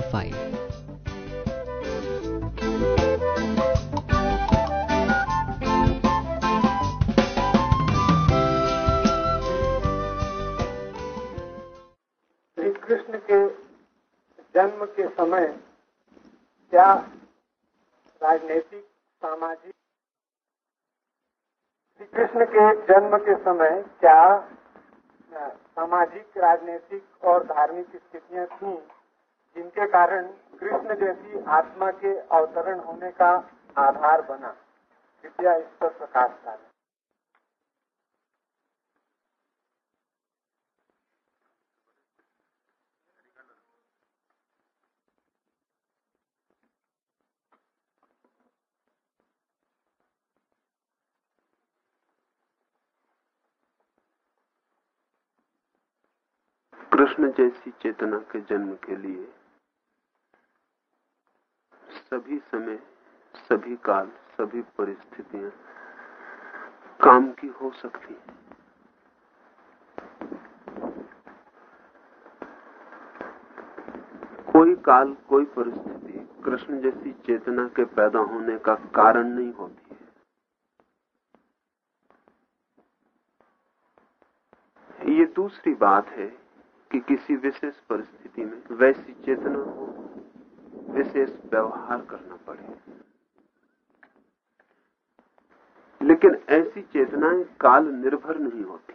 5. श्री कृष्ण के जन्म के समय क्या राजनीतिक, सामाजिक श्री कृष्ण के जन्म के समय क्या सामाजिक, राजनीतिक और धार्मिक स्थितियाँ थी, जिनके कारण कृष्ण जैसी आत्मा के अवतरण होने का आधार बना। कृपया इस पर प्रकाश डालें। कृष्ण जैसी चेतना के जन्म के लिए सभी समय, सभी काल, सभी परिस्थितियाँ काम की हो सकती कोई काल, कोई परिस्थिति कृष्ण जैसी चेतना के पैदा होने का कारण नहीं होती है। ये दूसरी बात है कि किसी विशेष परिस्थिति में वैसी चेतना को विशेष व्यवहार करना पड़े। लेकिन ऐसी चेतनाएँ काल निर्भर नहीं होती।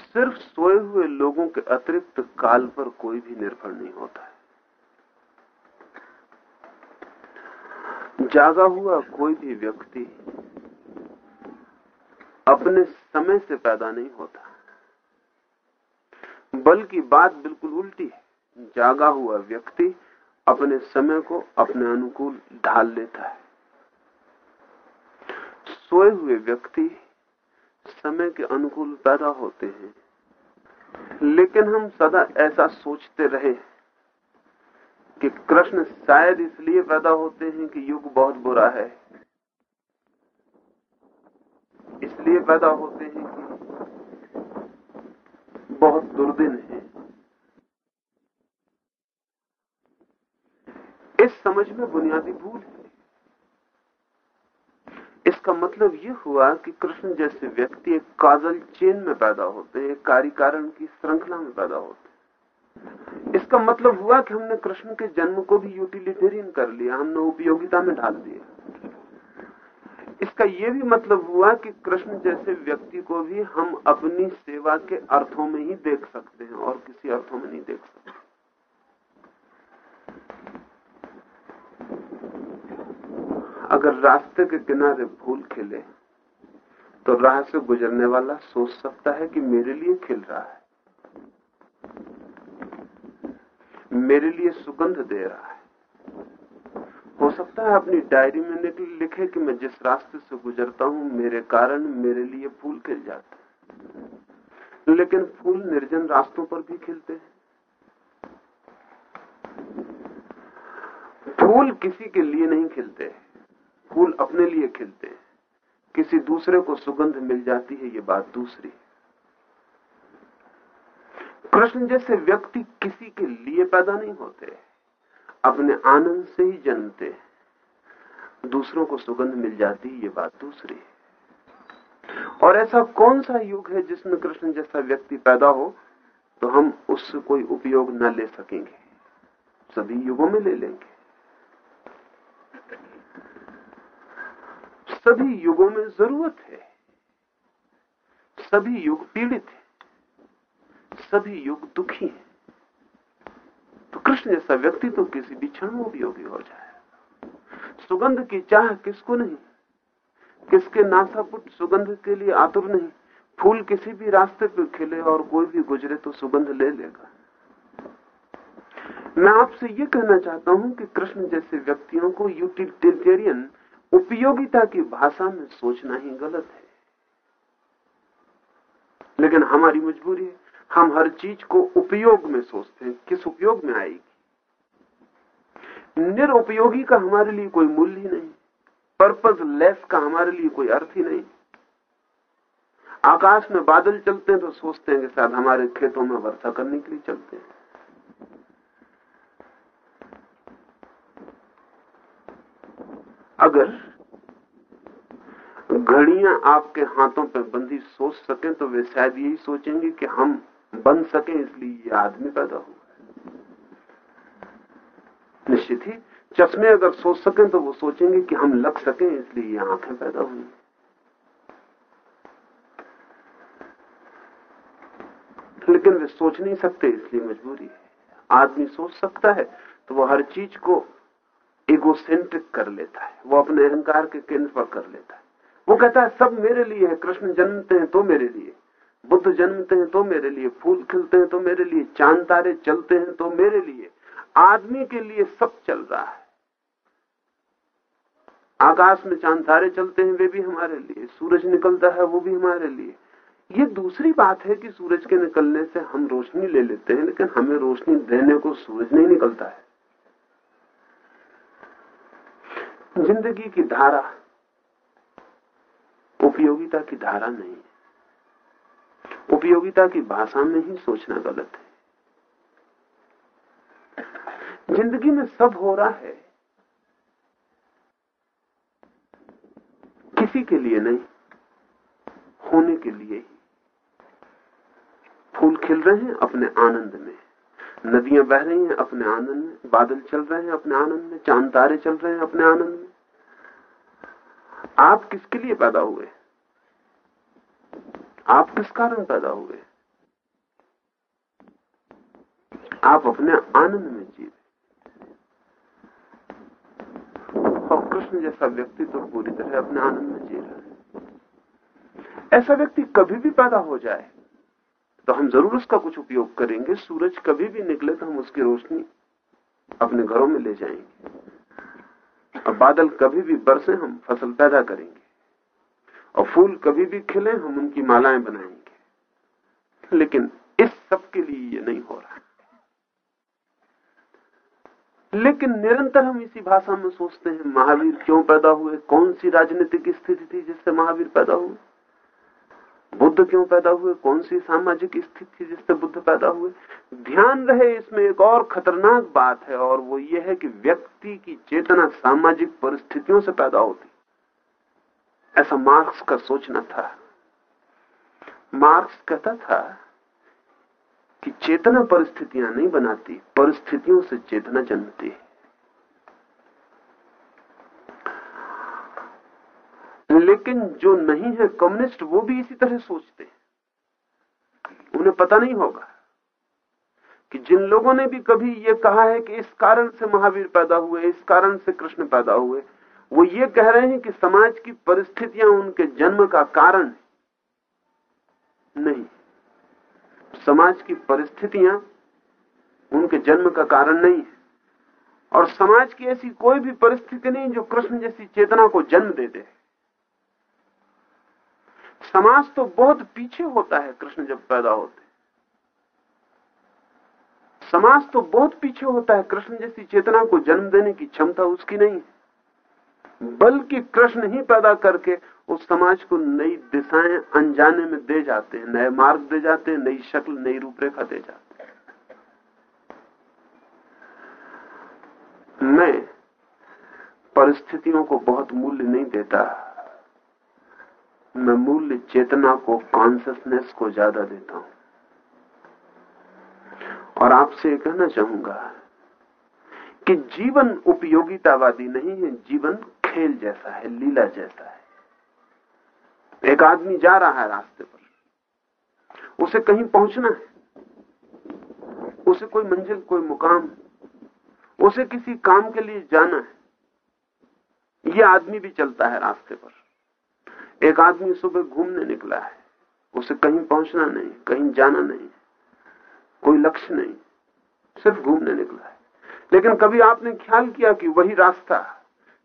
सिर्फ़ सोए हुए लोगों के अतिरिक्त काल पर कोई भी निर्भर नहीं होता है। जागा हुआ कोई भी व्यक्ति अपने समय से पैदा नहीं होता। बल्कि बात बिल्कुल उल्टी है। जागा हुआ व्यक्ति अपने समय को अपने अनुकूल ढाल लेता है। सोए हुए व्यक्ति समय के अनुकूल पैदा होते हैं। लेकिन हम सदा ऐसा सोचते रहे कि कृष्ण शायद इसलिए पैदा होते हैं कि युग बहुत बुरा है। इसलिए पैदा होते हैं बहुत दुर्दिन है। इस समझ में बुनियादी भूल है। इसका मतलब यह हुआ कि कृष्ण जैसे व्यक्ति एक काजल चेन में पैदा होते हैं, एक कार्य कारण की श्रृंखला में पैदा होते हैं। इसका मतलब हुआ कि हमने कृष्ण के जन्म को भी यूटिलिटेरियन कर लिया, हमने उपयोगिता में ढाल दिया। इसका यह भी मतलब हुआ कि कृष्ण जैसे व्यक्ति को भी हम अपनी सेवा के अर्थों में ही देख सकते हैं और किसी अर्थों में नहीं देख सकते। अगर रास्ते के किनारे फूल खिले तो राह से गुजरने वाला सोच सकता है कि मेरे लिए खिल रहा है। मेरे लिए सुगंध दे रहा है। सकता है, अपनी डायरी में लिखे कि मैं जिस रास्ते से गुजरता हूँ, मेरे कारण मेरे लिए फूल खिल जाते लेकिन फूल निर्जन रास्तों पर भी खिलते हैं। फूल किसी के लिए नहीं खिलते फूल अपने लिए खिलते हैं। किसी दूसरे को सुगंध मिल जाती है, ये बात दूसरी कृष्ण जैसे व्यक्ति किसी के लिए पैदा नहीं होते, अपने आनंद से ही जन्मते दूसरों को सुगंध मिल जाती, ये बात दूसरी है। और ऐसा कौन सा युग है जिसमें कृष्ण जैसा व्यक्ति पैदा हो तो हम उससे कोई उपयोग न ले सकेंगे। सभी युगों में ले लेंगे। सभी युगों में ज़रूरत है। सभी युग पीड़ित है। सभी युग दुखी है। तो कृष्ण जैसा व्यक्ति तो किसी भी क्षण में उपयोगी हो जाए। सुगंध की चाह किसको नहीं? किसके नासापुट सुगंध के लिए आतुर नहीं? फूल किसी भी रास्ते पर खिले और कोई भी गुजरे तो सुगंध ले लेगा। मैं आपसे ये कहना चाहता हूँ कि कृष्ण जैसे व्यक्तियों को यूटिलिटेरियन उपयोगिता की भाषा में सोचना ही गलत है। लेकिन हमारी मजबूरी है, हम हर चीज़ को उपयोग में सोचते हैं। किस उपयोग में आएगी? निरुपयोगी का हमारे लिए कोई मूल्य ही नहीं। पर्पज लेस का हमारे लिए कोई अर्थ ही नहीं। आकाश में बादल चलते हैं तो सोचते हैं कि शायद हमारे खेतों में वर्षा करने के लिए चलते हैं। अगर घड़ियाँ आपके हाथों पर बंधी सोच सकें तो वे शायद यही सोचेंगे कि हम बन सकें, इसलिए ये आदमी पैदा हुआ निश्चित ही चश्मे अगर सोच सकें तो वो सोचेंगे कि हम लग सकें, इसलिए ये आँखें पैदा हुई। लेकिन वे सोच नहीं सकते, इसलिए मजबूरी है। आदमी सोच सकता है तो वो हर चीज़ को इगोसेंट्रिक कर लेता है। वो अपने अहंकार के केंद्र पर कर लेता है। वो कहता है, सब मेरे लिए है, कृष्ण जन्मते हैं तो मेरे लिए। बुद्ध जन्मते हैं तो मेरे लिए। फूल खिलते हैं तो मेरे लिए। चाँद तारे चलते हैं तो मेरे लिए। आदमी के लिए सब चल रहा है। आकाश में चाँद तारे चलते हैं, वे भी हमारे लिए। सूरज निकलता है, वो भी हमारे लिए। ये दूसरी बात है कि सूरज के निकलने से हम रोशनी ले लेते हैं, लेकिन हमें रोशनी देने को सूरज नहीं निकलता है। ज़िंदगी की धारा, उपयोगिता की धारा नहीं उपयोगिता की भाषा में ही सोचना गलत है। ज़िंदगी में सब हो रहा है। किसी के लिए नहीं, होने के लिए ही। फूल खिल रहे हैं अपने आनंद में। नदियाँ बह रही हैं अपने आनंद में। बादल चल रहे हैं अपने आनंद में। चाँद तारे चल रहे हैं अपने आनंद में। आप किसके लिए पैदा हुए? आप किस कारण पैदा हुए? आप अपने आनंद में जी और कृष्ण जैसा व्यक्ति तो पूरी तरह अपने आनंद में जी रहा है। ऐसा व्यक्ति कभी भी पैदा हो जाए तो हम ज़रूर उसका कुछ उपयोग करेंगे। सूरज कभी भी निकले तो हम उसकी रोशनी अपने घरों में ले जाएँगे। और बादल कभी भी बरसे हम, फ़सल पैदा करेंगे। और फूल कभी भी खिले, हम उनकी मालाएँ बनाएँगे। लेकिन इस सब के लिए ये नहीं हो रहा। लेकिन निरंतर हम इसी भाषा में सोचते हैं, महावीर क्यों पैदा हुए? कौन सी राजनीतिक स्थिति थी जिससे महावीर पैदा हुए? बुद्ध क्यों पैदा हुए? कौन सी सामाजिक स्थिति थी जिससे बुद्ध पैदा हुए? ध्यान रहे, इसमें एक और खतरनाक बात है, और वो ये है कि व्यक्ति की चेतना सामाजिक परिस्थितियों से पैदा होती। ऐसा मार्क्स का सोचना था। मार्क्स कहता था कि चेतना परिस्थितियाँ नहीं बनाती, परिस्थितियों से चेतना जन्मती है। लेकिन जो नहीं है कम्युनिस्ट, वो भी इसी तरह सोचते हैं। उन्हें पता नहीं होगा कि जिन लोगों ने भी कभी ये कहा है कि इस कारण से महावीर पैदा हुए, इस कारण से कृष्ण पैदा हुए, वो ये कह रहे हैं कि समाज की परिस्थितियाँ उनके जन्म का कारण नहीं। समाज की परिस्थितियाँ उनके जन्म का कारण नहीं है। और समाज की ऐसी कोई भी परिस्थिति नहीं जो कृष्ण जैसी चेतना को जन्म दे दे। समाज तो बहुत पीछे होता है कृष्ण जब पैदा होते समाज तो बहुत पीछे होता है कृष्ण जैसी चेतना को जन्म देने की क्षमता उसकी नहीं है। बल्कि कृष्ण ही पैदा करके उस समाज को नई दिशाएँ अनजाने में दे जाते हैं, नए मार्ग दे जाते हैं, नई शक्ल, नई रूपरेखा दे जाते हैं। मैं परिस्थितियों को बहुत मूल्य नहीं देता। मैं मूल्य चेतना को कॉन्सियसनेस को ज़्यादा देता हूँ। और आपसे कहना चाहूँगा कि जीवन उपयोगितावादी नहीं है, जीवन खेल जैसा है, लीला जैसा है। एक आदमी जा रहा है रास्ते पर। उसे कहीं पहुँचना है। उसे कोई मंजिल, कोई मुकाम, उसे किसी काम के लिए जाना है। यह आदमी भी चलता है रास्ते पर। एक आदमी सुबह घूमने निकला है। उसे कहीं पहुँचना नहीं, कहीं जाना नहीं, कोई लक्ष्य नहीं, सिर्फ़ घूमने निकला है। लेकिन कभी आपने ख्याल किया कि वही रास्ता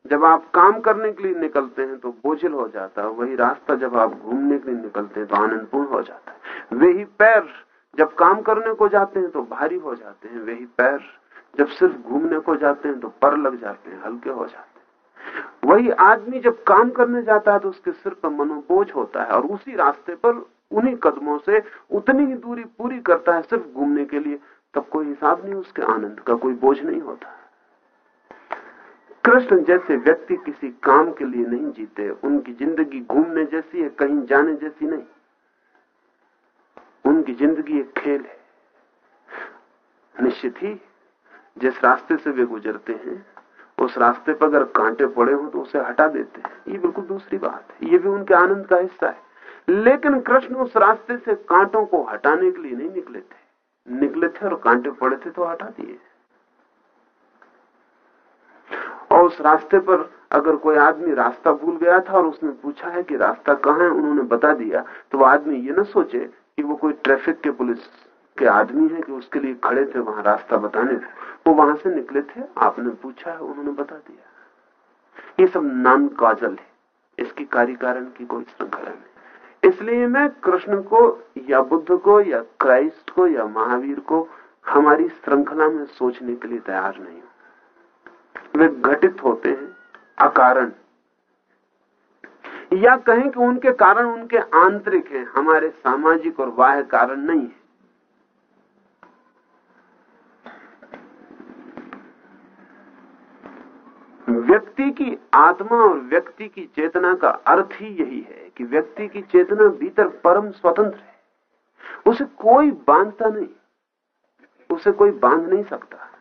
जब आप काम करने के लिए निकलते हैं तो बोझिल हो जाता है, वही रास्ता जब आप घूमने के लिए निकलते हैं तो आनंदपूर्ण हो जाता है। वही पैर जब काम करने को जाते हैं तो भारी हो जाते हैं वही पैर जब सिर्फ़ घूमने को जाते हैं तो पर लग जाते हैं, हल्के हो जाते हैं। वही आदमी जब काम करने जाता है तो उसके सिर पर मनोबोझ होता है और उसी रास्ते पर उन्हीं कदमों से उतनी ही दूरी पूरी करता है सिर्फ़ घूमने के लिए, तब कोई हिसाब नहीं, उसके आनंद का कोई बोझ नहीं होता। कृष्ण जैसे व्यक्ति किसी काम के लिए नहीं जीते, उनकी ज़िंदगी घूमने जैसी है, कहीं जाने जैसी नहीं। उनकी ज़िंदगी एक खेल है। निश्चित ही, जिस रास्ते से वे गुजरते हैं, उस रास्ते पर अगर कांटे पड़े हो तो उसे हटा देते हैं। ये बिल्कुल दूसरी बात है। ये भी उनके आनंद का हिस्सा है। लेकिन कृष्ण उस रास्ते से कांटों को हटाने के लिए नहीं निकले थे। निकले थे और कांटे पड़े थे तो हटा दिए और उस रास्ते पर अगर कोई आदमी रास्ता भूल गया था और उसने पूछा है कि रास्ता कहाँ है, उन्होंने बता दिया तो वो आदमी ये ना सोचे कि वो कोई ट्रैफ़िक के पुलिस के आदमी है कि उसके लिए खड़े थे, वहाँ रास्ता बताने वो वहाँ से निकले थे, आपने पूछा है, उन्होंने बता दिया। ये सब नाम काजल है। इसकी कार्य कारण की कोई श्रृंखला नहीं। इसलिए मैं कृष्ण को, या बुद्ध को, या क्राइस्ट को, या महावीर को हमारी श्रृंखला में सोचने के लिए तैयार नहीं वे घटित होते हैं, अकारण। या कहें कि उनके कारण उनके आंतरिक हैं, हमारे सामाजिक और बाह्य कारण नहीं है। व्यक्ति की आत्मा और व्यक्ति की चेतना का अर्थ ही यही है कि व्यक्ति की चेतना भीतर परम स्वतंत्र है। उसे कोई बांधता नहीं, उसे कोई बाँध नहीं सकता।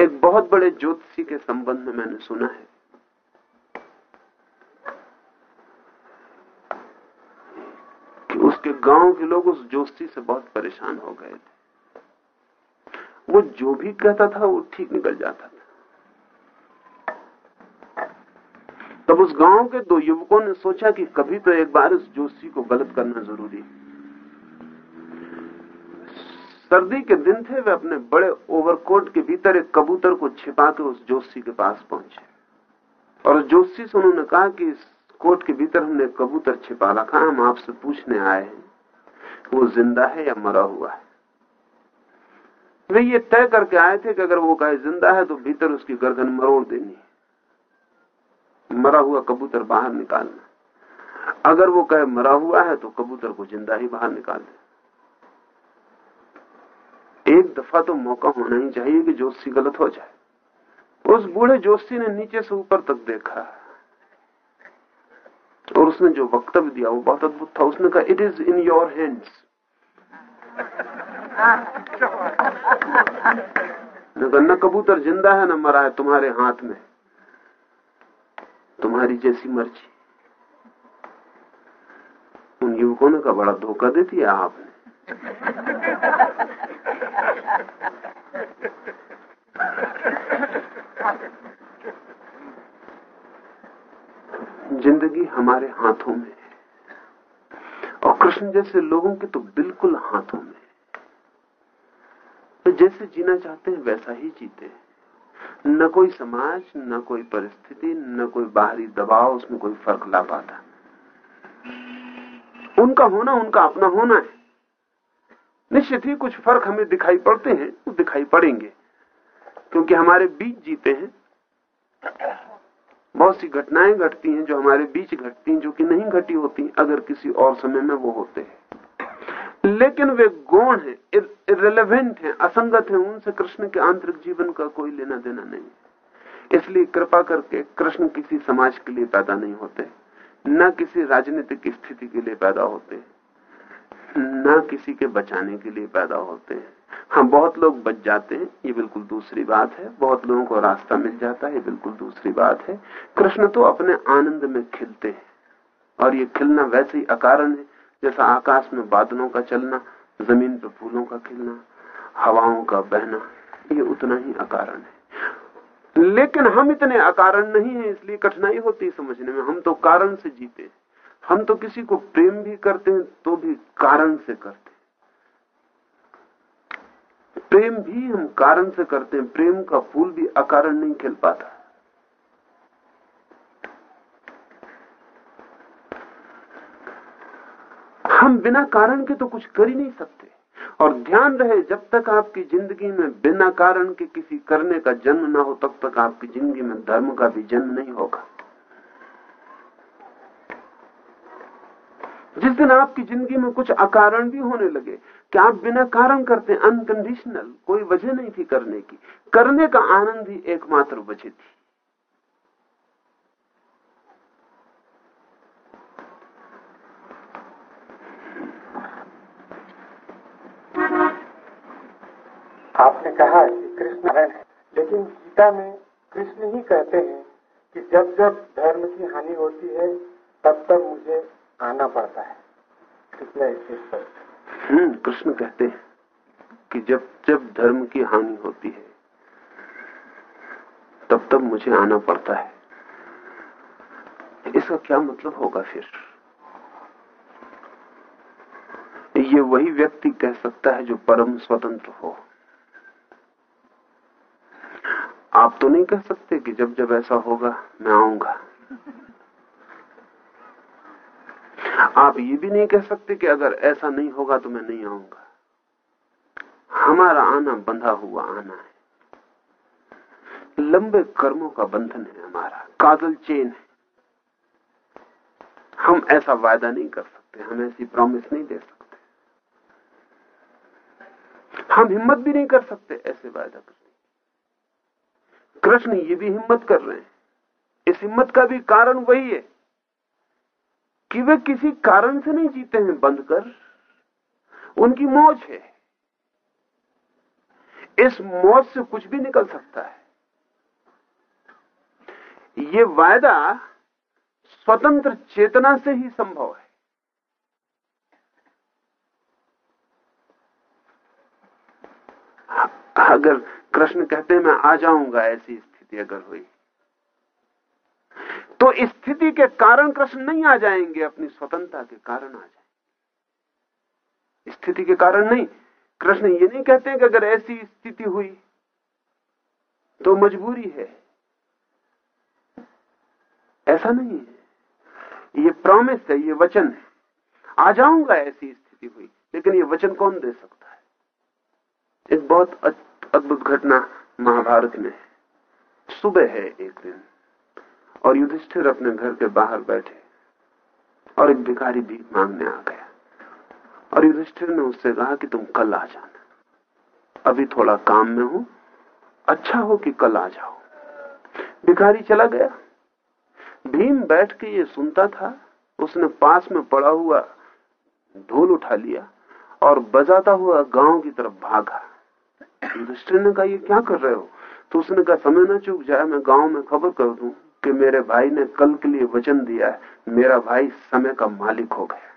एक बहुत बड़े ज्योतिषी के संबंध में मैंने सुना है। कि उसके गाँव के लोग उस ज्योतिषी से बहुत परेशान हो गए थे। वो जो भी कहता था, वो ठीक निकल जाता था। तब उस गाँव के दो युवकों ने सोचा कि कभी तो एक बार उस जोशी को गलत करना ज़रूरी सर्दी के दिन थे, वे अपने बड़े ओवरकोट के भीतर एक कबूतर को छिपा के उस जोशी के पास पहुँचे। और जोशी से उन्होंने कहा कि इस कोट के भीतर हमने कबूतर छिपा रखा हम आपसे पूछने आए हैं, वो ज़िंदा है या मरा हुआ है। वे ये तय करके आए थे कि अगर वो कहे ज़िंदा है तो भीतर उसकी गर्दन मरोड़ देनी मरा हुआ कबूतर बाहर निकालना। अगर वो कहे मरा हुआ है तो कबूतर को ज़िंदा ही बाहर निकाल दे एक दफ़ा तो मौका होना ही चाहिए कि जोशी गलत हो जाए। उस बूढ़े जोशी ने नीचे से ऊपर तक देखा। और उसने जो वक्तव्य दिया, वो बहुत अद्भुत था। उसने कहा it is in your hands न कबूतर ज़िंदा है, न मरा है, तुम्हारे हाथ में। तुम्हारी जैसी मर्ज़ी। उन युवकों ने का बड़ा धोखा दे दिया आपने। ज़िंदगी हमारे हाथों में है। और कृष्ण जैसे लोगों के तो बिल्कुल हाथों में तो जैसे जीना चाहते हैं, वैसा ही जीते न कोई समाज, न कोई परिस्थिति, न कोई बाहरी दबाव, उसमें कोई फ़र्क ला पाता उनका होना, उनका अपना होना है। निश्चित ही कुछ फ़र्क हमें दिखाई पड़ते हैं वो दिखाई पड़ेंगे। क्योंकि हमारे बीच जीते हैं। बहुत सी घटनाएँ घटती हैं जो हमारे बीच घटती हैं, जो कि नहीं घटी होती अगर किसी और समय में वो होते हैं। लेकिन वे गौण है इरेलीवेंट है, असंगत है, उनसे कृष्ण के आंतरिक जीवन का कोई लेना देना नहीं इसलिए कृपा करके कृष्ण किसी समाज के लिए पैदा नहीं होते, न किसी राजनीतिक स्थिति के लिए पैदा होते न किसी के बचाने के लिए पैदा होते हैं। हाँ बहुत लोग बच जाते हैं, ये बिल्कुल दूसरी बात है। बहुत लोगों को रास्ता मिल जाता है, ये बिल्कुल दूसरी बात है। कृष्ण तो अपने आनंद में खिलते हैं। और ये खिलना वैसे ही अकारण है, जैसा आकाश में बादलों का चलना, ज़मीन पर फूलों का खिलना, हवाओं का बहना, ये उतना ही अकारण है। लेकिन हम इतने अकारण नहीं है, इसलिए कठिनाई होती है समझने में। हम तो कारण से जीते हम तो किसी को प्रेम भी करते हैं तो भी कारण से करते हैं। प्रेम भी हम कारण से करते हैं, प्रेम का फूल भी अकारण नहीं खिल पाता। हम बिना कारण के तो कुछ कर ही नहीं सकते। और ध्यान रहे, जब तक आपकी ज़िंदगी में बिना कारण के किसी करने का जन्म ना हो, तब तक आपकी ज़िंदगी में धर्म का भी जन्म नहीं होगा। जिस दिन आपकी ज़िंदगी में कुछ अकारण भी होने लगे, कि आप बिना कारण करते अनकंडीशनल कोई वजह नहीं थी करने की। करने का आनंद ही एकमात्र वजह थी। आपने कहा कि कृष्ण है, लेकिन गीता में कृष्ण ही कहते हैं कि जब जब धर्म की हानि होती है, तब तब मुझे आना पड़ता है। कृष्ण इस पर? हम्म कृष्ण कहते हैं कि जब जब धर्म की हानि होती है, तब तब मुझे आना पड़ता है। इसका क्या मतलब होगा फिर? ये वही व्यक्ति कह सकता है जो परम स्वतंत्र हो। आप तो नहीं कह सकते कि जब जब ऐसा होगा, मैं आऊँगा। आप ये भी नहीं कह सकते कि अगर ऐसा नहीं होगा तो मैं नहीं आऊँगा। हमारा आना बंधा हुआ आना है। लंबे कर्मों का बंधन है हमारा, काजल चेन है। हम ऐसा वायदा नहीं कर सकते, हम ऐसी प्रॉमिस नहीं दे सकते। हम हिम्मत भी नहीं कर सकते ऐसे वायदा करने कृष्ण ये भी हिम्मत कर रहे हैं। इस हिम्मत का भी कारण वही है। कि वे किसी कारण से नहीं जीते हैं बंद कर उनकी मौज है। इस मौज से कुछ भी निकल सकता है। ये वायदा स्वतंत्र चेतना से ही संभव है। अगर कृष्ण कहते हैं, मैं आ जाऊँगा, ऐसी स्थिति अगर हुई। तो स्थिति के कारण कृष्ण नहीं आ जाएँगे, अपनी स्वतंत्रता के कारण आ जाएँगे। स्थिति के कारण नहीं। कृष्ण ये नहीं कहते कि अगर ऐसी स्थिति हुई तो मजबूरी है। ऐसा नहीं है। ये प्रॉमिस है, ये वचन है। आ जाऊँगा ऐसी स्थिति हुई, लेकिन ये वचन कौन दे सकता है? एक बहुत अद्भुत घटना महाभारत में सुबह है एक दिन। और युधिष्ठिर अपने घर के बाहर बैठे और एक भिखारी भीख मांगने आ गया। और युधिष्ठिर ने उससे कहा कि तुम कल आ जाना। अभी थोड़ा काम में हूँ अच्छा हो कि कल आ जाओ। भिखारी चला गया। भीम बैठ के ये सुनता था। उसने पास में पड़ा हुआ ढोल उठा लिया और बजाता हुआ गाँव की तरफ़ भागा। युधिष्ठिर ने कहा, ये क्या कर रहे हो? तो उसने कहा, समय ना चूक जाए, मैं गाँव में खबर कर दूँ। कि मेरे भाई ने कल के लिए वचन दिया है, मेरा भाई समय का मालिक हो गया।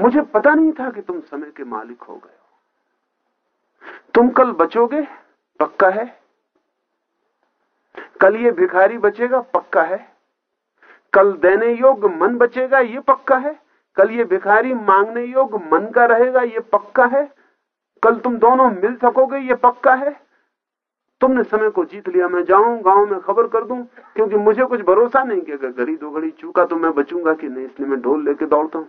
मुझे पता नहीं था कि तुम समय के मालिक हो गए तुम कल बचोगे, पक्का है? कल ये भिखारी बचेगा, पक्का है? कल देने योग्य मन बचेगा, ये पक्का है? कल ये भिखारी मांगने योग्य मन का रहेगा, ये पक्का है? कल तुम दोनों मिल सकोगे, ये पक्का है? तुमने समय को जीत लिया, मैं जाऊँ, गाँव में खबर कर दूँ, क्योंकि मुझे कुछ भरोसा नहीं कि अगर घड़ी दो घड़ी चूका तो मैं बचूँगा कि नहीं, इसलिए मैं ढोल लेके दौड़ता हूँ।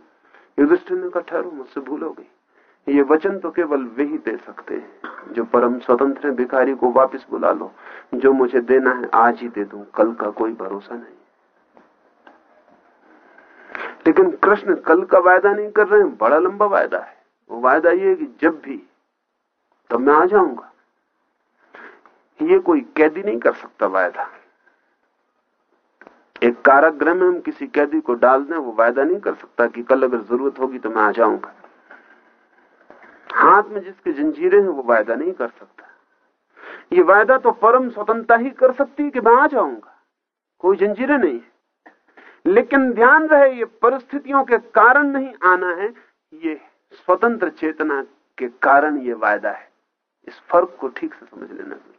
युधिष्ठिर ने कहा, ठहरो, मुझसे भूल हो गई। ये वचन तो केवल वे ही दे सकते हैं, जो परम स्वतंत्र भिखारी को वापस बुला लो, जो मुझे देना है, आज ही दे दू, कल का कोई भरोसा नहीं। लेकिन कृष्ण कल का वायदा नहीं कर रहे हैं, बड़ा लंबा वायदा है। वो वायदा ये कि जब भी, तब मैं आ जाऊँगा। ये कोई कैदी नहीं कर सकता वायदा। एक कारागृह में हम किसी कैदी को डाल दें, वो वायदा नहीं कर सकता कि कल अगर ज़रूरत होगी तो मैं आ जाऊँगा। हाथ में जिसके जंजीरें हैं, वो वायदा नहीं कर सकता। ये वायदा तो परम स्वतंत्रता ही कर सकती कि मैं आ जाऊँगा। कोई जंजीरें नहीं है। लेकिन ध्यान रहे, ये परिस्थितियों के कारण नहीं आना है, ये स्वतंत्र चेतना के कारण ये वायदा है। इस फ़र्क को ठीक से समझ लेना। ज़रूरी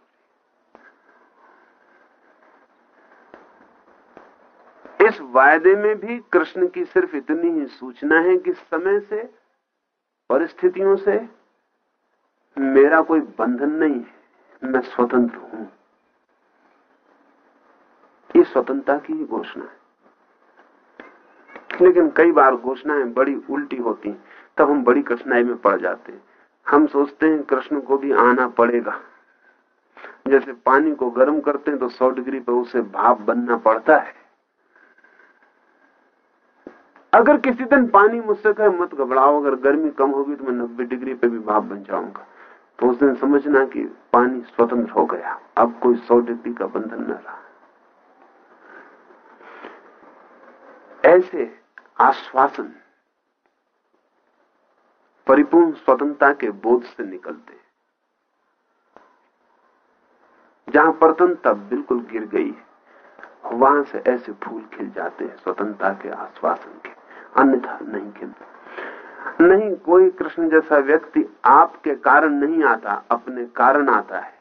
इस वायदे में भी कृष्ण की सिर्फ़ इतनी ही सूचना है कि समय से परिस्थितियों से मेरा कोई बंधन नहीं है। मैं स्वतंत्र हूँ। ये स्वतंत्रता की घोषणा है। लेकिन कई बार घोषणाएँ बड़ी उल्टी होती तब हम बड़ी कठिनाई में पड़ जाते हैं। हम सोचते हैं कृष्ण को भी आना पड़ेगा। जैसे पानी को गर्म करते हैं तो 100 डिग्री पर उसे भाप बनना पड़ता है। अगर किसी दिन पानी मुझसे कहे, मत घबराओ, अगर गर्मी कम होगी तो मैं नब्बे डिग्री पे भी भाप बन जाऊँगा। तो उस दिन समझना कि पानी स्वतंत्र हो गया। अब कोई सौ डिग्री का बंधन न रहा। ऐसे आश्वासन परिपूर्ण स्वतंत्रता के बोध से निकलते जहाँ प्रतंत्रता बिल्कुल गिर गई है, वहाँ से ऐसे फूल खिल जाते हैं स्वतंत्रता के आश्वासन के। अन्यथा नहीं खिलते नहीं कोई कृष्ण जैसा व्यक्ति आपके कारण नहीं आता अपने कारण आता है।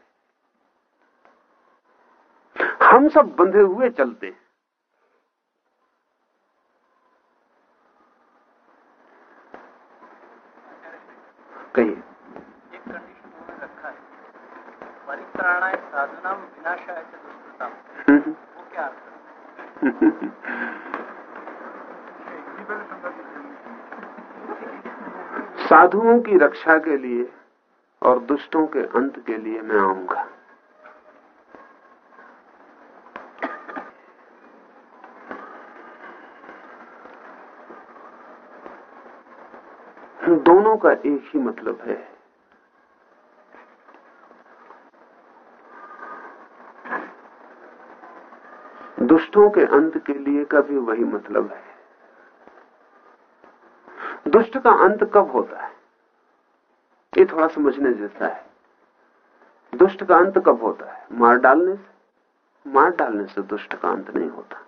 हम सब बंधे हुए चलते हैं। कहिए। है साधना दुष्कृता हम्म। वो क्या अर्थ है साधुओं की रक्षा के लिए और दुष्टों के अंत के लिए मैं आऊँगा। दोनों का एक ही मतलब है। दुष्टों के अंत के लिए का भी वही मतलब है। दुष्ट का अंत कब होता है? ये थोड़ा समझने जैसा है। दुष्ट का अंत कब होता है? मार डालने से? मार डालने से दुष्ट का अंत नहीं होता।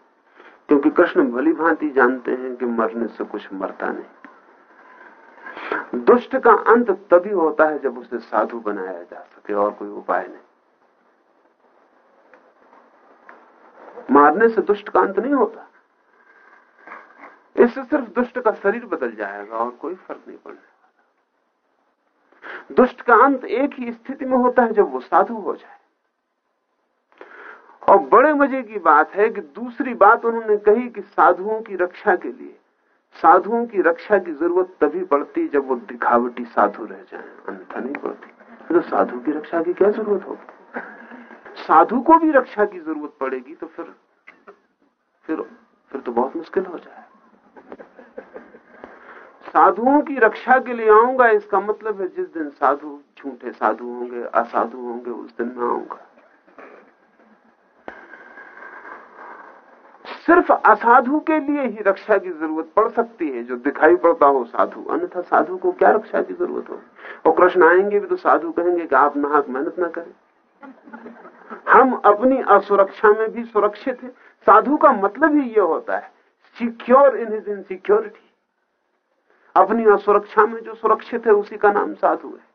क्योंकि कृष्ण भली भांति जानते हैं कि मरने से कुछ मरता नहीं। दुष्ट का अंत तभी होता है जब उसे साधु बनाया जा सके और कोई उपाय नहीं। मारने से दुष्ट का अंत नहीं होता। इससे सिर्फ़ दुष्ट का शरीर बदल जाएगा और कोई फ़र्क नहीं पड़ने दुष्ट का अंत एक ही स्थिति में होता है जब वो साधु हो जाए। और बड़े मज़े की बात है कि दूसरी बात उन्होंने कही कि साधुओं की रक्षा के लिए, साधुओं की रक्षा की ज़रूरत तभी पड़ती जब वो दिखावटी साधु रह जाए, अन्यथा नहीं पड़ती। तो साधु की रक्षा की क्या ज़रूरत होगी? साधु को भी रक्षा की ज़रूरत पड़ेगी तो फिर फिर फिर तो बहुत मुश्किल हो जाए। साधुओं की रक्षा के लिए आऊँगा, इसका मतलब है जिस दिन साधु झूठे साधु होंगे, असाधु होंगे, उस दिन मैं आऊँगा। सिर्फ़ असाधु के लिए ही रक्षा की ज़रूरत पड़ सकती है, जो दिखाई पड़ता हो साधु। अन्यथा साधु को क्या रक्षा की ज़रूरत हो? और कृष्ण आएँगे भी तो साधु कहेंगे कि आप नाहक मेहनत ना करें। हम अपनी असुरक्षा में भी सुरक्षित हैं। साधु का मतलब ही ये होता है, सिक्योर इन हिज इनसिक्योरिटी। अपनी असुरक्षा में जो सुरक्षित है, उसी का नाम साधु है।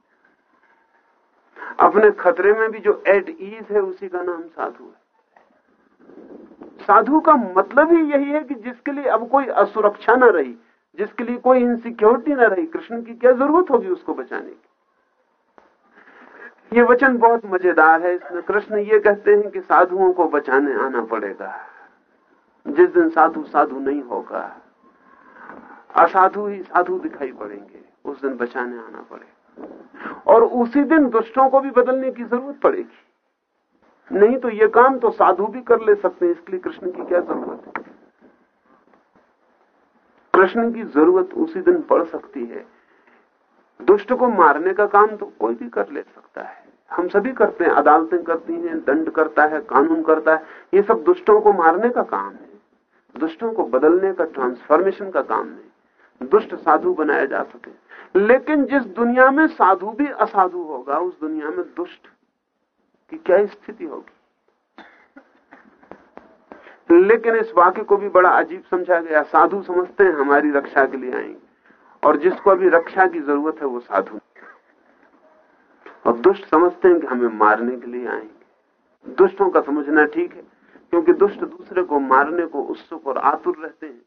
अपने खतरे में भी जो एट ईज है, उसी का नाम साधु है। साधु का मतलब ही यही है कि जिसके लिए अब कोई असुरक्षा ना रही, जिसके लिए कोई इनसिक्योरिटी ना रही, कृष्ण की क्या ज़रूरत होगी उसको बचाने की? ये वचन बहुत मज़ेदार है। इसमें कृष्ण ये कहते हैं कि साधुओं को बचाने आना पड़ेगा। जिस दिन साधु साधु नहीं होगा असाधु ही साधु दिखाई पड़ेंगे। उस दिन बचाने आना पड़ेगा। और उसी दिन दुष्टों को भी बदलने की ज़रूरत पड़ेगी। नहीं तो ये काम तो साधु भी कर ले सकते हैं, इसलिए कृष्ण की क्या ज़रूरत है? कृष्ण की ज़रूरत उसी दिन पड़ सकती है। दुष्ट को मारने का काम तो कोई भी कर ले सकता है। हम सभी करते हैं, अदालतें करती हैं, दंड करता है, कानून करता है। ये सब दुष्टों को मारने का काम है। दुष्टों को बदलने का ट्रांसफॉर्मेशन का काम नहीं दुष्ट साधु बनाया जा सके। लेकिन जिस दुनिया में साधु भी असाधु होगा, उस दुनिया में दुष्ट की क्या स्थिति होगी? लेकिन इस वाक्य को भी बड़ा अजीब समझा गया। साधु समझते हैं, हमारी रक्षा के लिए आएँगे। और जिसको अभी रक्षा की ज़रूरत है, वो साधु। और दुष्ट समझते हैं कि हमें मारने के लिए आएँगे। दुष्टों का समझना ठीक है, क्योंकि दुष्ट दूसरे को मारने को उत्सुक और आतुर रहते हैं।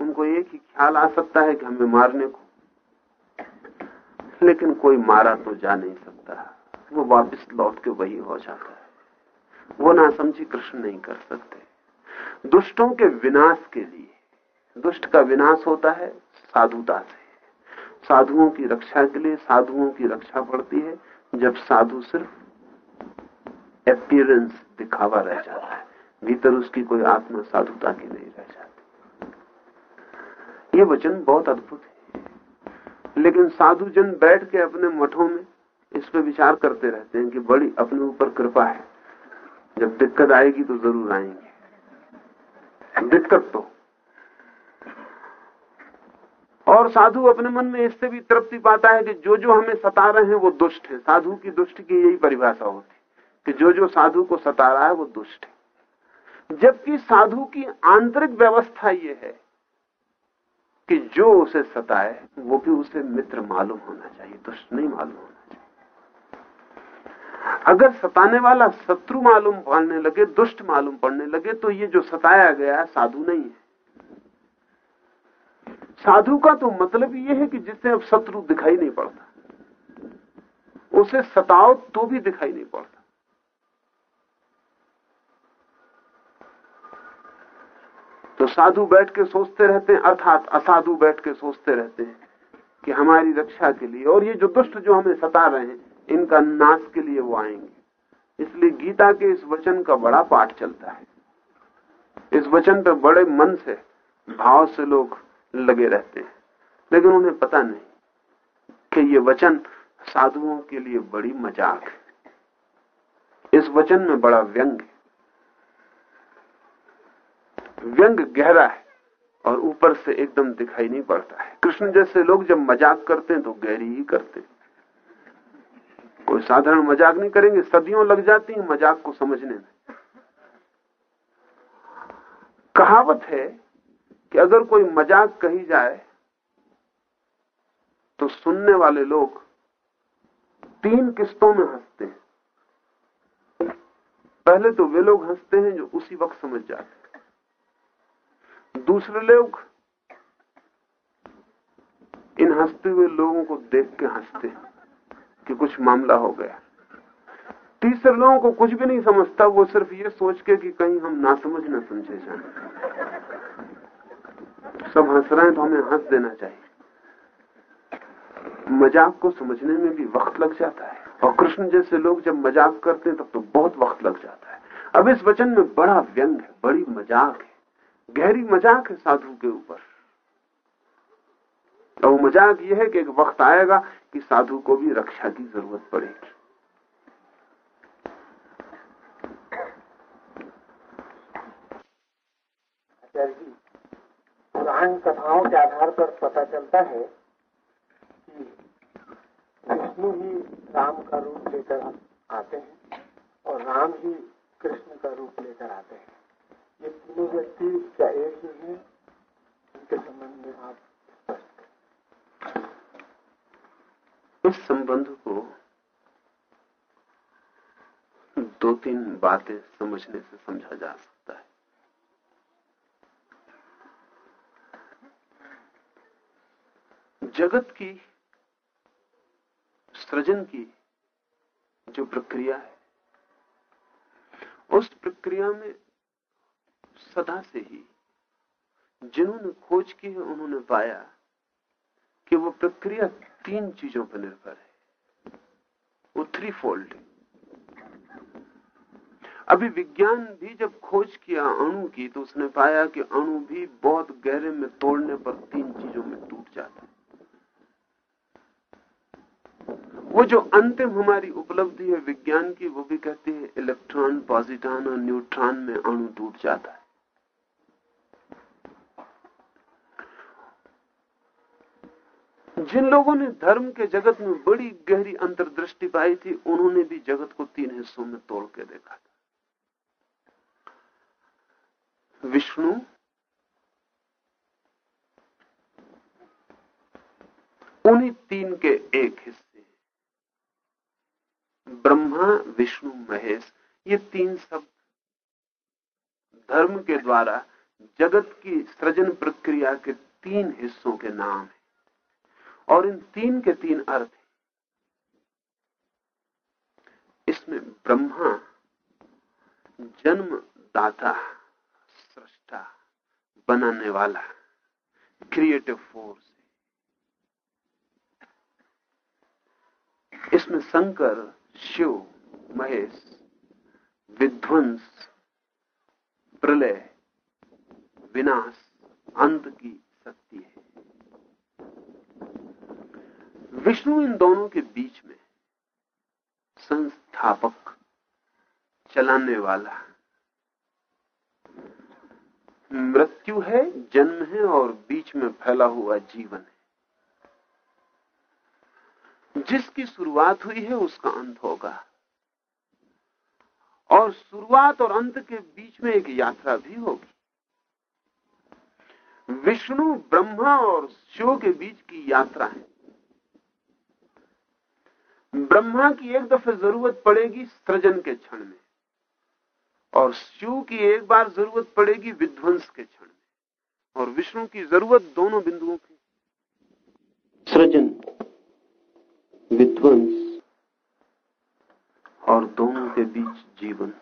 उनको एक ही ख्याल आ सकता है कि हमें मारने को। लेकिन कोई मारा तो जा नहीं सकता। वो वापस लौट के वही हो जाता है। वो ना समझी कृष्ण नहीं कर सकते। दुष्टों के विनाश के लिए। दुष्ट का विनाश होता है साधुता से। साधुओं की रक्षा के लिए साधुओं की रक्षा पड़ती है। जब साधु सिर्फ़ एपियरेंस दिखावा रह जाता है। भीतर उसकी कोई आत्मा साधुता की नहीं रह जाती। ये वचन बहुत अद्भुत है। लेकिन साधु जन बैठ के अपने मठों में इस पर विचार करते रहते हैं कि बड़ी अपने ऊपर कृपा है। जब दिक्कत आएगी तो ज़रूर आएँगे। दिक्कत तो। और साधु अपने मन में इससे भी तृप्ति पाता है कि जो जो हमें सता रहे हैं वो दुष्ट है। साधु की दुष्ट की यही परिभाषा होती कि जो जो साधु को सता रहा है वो दुष्ट है। जबकि साधु की आंतरिक व्यवस्था ये है कि जो उसे सताए, वो भी उसे मित्र मालूम होना चाहिए, दुष्ट नहीं मालूम होना चाहिए। अगर सताने वाला शत्रु मालूम पड़ने लगे, दुष्ट मालूम पड़ने लगे तो ये जो सताया गया है, साधु नहीं है। साधु का तो मतलब ये है कि जिससे अब शत्रु दिखाई नहीं पड़ता, उसे सताओ तो भी दिखाई नहीं पड़ता। तो साधु बैठ के सोचते रहते हैं, अर्थात असाधु बैठ के सोचते रहते हैं कि हमारी रक्षा के लिए और ये जो दुष्ट जो हमें सता रहे हैं, इनका नाश के लिए वो आएँगे। इसलिए गीता के इस वचन का बड़ा पाठ चलता है। इस वचन पर बड़े मन से, भाव से लोग लगे रहते हैं। लेकिन उन्हें पता नहीं कि ये वचन साधुओं के लिए बड़ी मज़ाक है। इस वचन में बड़ा व्यंग है। व्यंग गहरा है और ऊपर से एकदम दिखाई नहीं पड़ता है। कृष्ण जैसे लोग जब मज़ाक करते हैं तो गहरी ही करते कोई साधारण मज़ाक नहीं करेंगे, सदियों लग जाती है मज़ाक को समझने में। कहावत है कि अगर कोई मज़ाक कही जाए तो सुनने वाले लोग तीन किस्तों में हँसते हैं। पहले तो वे लोग हँसते हैं जो उसी वक्त समझ जाते हैं। दूसरे लोग इन हँसते हुए लोगों को देख के हँसते कि कुछ मामला हो गया। तीसरे लोगों को कुछ भी नहीं समझता, वो सिर्फ़ ये सोच के कि कहीं हम ना समझ ना समझे जाए। सब हंस रहे हैं तो हमें हंस देना चाहिए। मज़ाक को समझने में भी वक्त लग जाता है। और कृष्ण जैसे लोग जब मज़ाक करते हैं, तब तो बहुत वक्त लग जाता है। अब इस वचन में बड़ा व्यंग है, बड़ी मज़ाक है। गहरी मज़ाक है साधु के ऊपर। और मज़ाक यह है कि एक वक्त आएगा कि साधु को भी रक्षा की ज़रूरत पड़ेगी। पुराण कथाओं के आधार पर पता चलता है कि विष्णु ही राम का रूप लेकर आते हैं और राम ही कृष्ण का रूप लेकर आते हैं। ये तीनों व्यक्ति क्या एक ही हैं? उनके संबंध में आप इस संबंध को दो तीन बातें समझने से समझा जा सकता है। जगत की, सृजन की जो प्रक्रिया है, उस प्रक्रिया में सदा से ही जिन्होंने खोज की है उन्होंने पाया कि वो प्रक्रिया तीन चीज़ों पर निर्भर है। वो थ्री फोल्ड अभी विज्ञान भी जब खोज किया अणु की तो उसने पाया कि अणु भी बहुत गहरे में तोड़ने पर तीन चीज़ों में टूट जाता है। वो जो अंतिम हमारी उपलब्धि है विज्ञान की, वो भी कहती है इलेक्ट्रॉन पॉजिट्रॉन और न्यूट्रॉन में अणु टूट जाता है। जिन लोगों ने धर्म के जगत में बड़ी गहरी अंतर्दृष्टि पाई थी, उन्होंने भी जगत को तीन हिस्सों में तोड़ के देखा था। विष्णु, उन्हीं तीन के एक हिस्से ब्रह्मा, विष्णु, महेश, ये तीन शब्द धर्म के द्वारा जगत की सृजन प्रक्रिया के तीन हिस्सों के नाम है। और इन तीन के तीन अर्थ इसमें ब्रह्मा जन्म दाता सृष्टा, बनाने वाला क्रिएटिव फोर्स इसमें शंकर, शिव, महेश, विध्वंस, प्रलय, विनाश, अंत की शक्ति है। विष्णु इन दोनों के बीच में संस्थापक चलाने वाला मृत्यु है, जन्म है और बीच में फैला हुआ जीवन है। जिसकी शुरुआत हुई है, उसका अंत होगा। और शुरुआत और अंत के बीच में एक यात्रा भी होगी। विष्णु ब्रह्मा और शिव के बीच की यात्रा है। ब्रह्मा की एक दफे ज़रूरत पड़ेगी सृजन के क्षण में और शिव की एक बार ज़रूरत पड़ेगी विध्वंस के क्षण में और विष्णु की ज़रूरत दोनों बिंदुओं की। सृजन विध्वंस और दोनों के बीच जीवन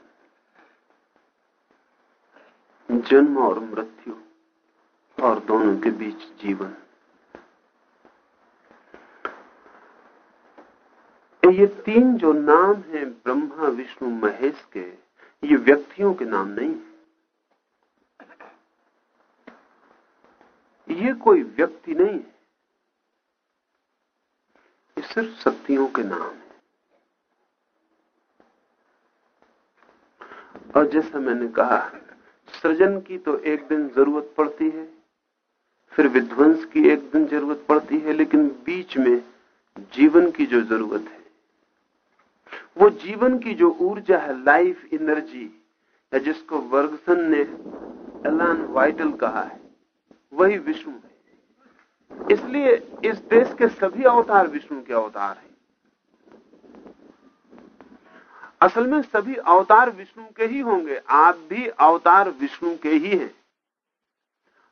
जन्म और मृत्यु और दोनों के बीच जीवन। ये तीन जो नाम हैं ब्रह्मा, विष्णु, महेश के, ये व्यक्तियों के नाम नहीं है। ये कोई व्यक्ति नहीं है। ये सिर्फ़ शक्तियों के नाम है। और जैसा मैंने कहा, सृजन की तो एक दिन ज़रूरत पड़ती है, फिर विध्वंस की एक दिन ज़रूरत पड़ती है, लेकिन बीच में जीवन की जो ज़रूरत है वो जीवन की जो ऊर्जा है लाइफ एनर्जी या जिसको वर्गसन ने एलान वाइटल कहा है, वही विष्णु है। इसलिए इस देश के सभी अवतार विष्णु के अवतार हैं। असल में सभी अवतार विष्णु के ही होंगे, आप भी अवतार विष्णु के ही हैं।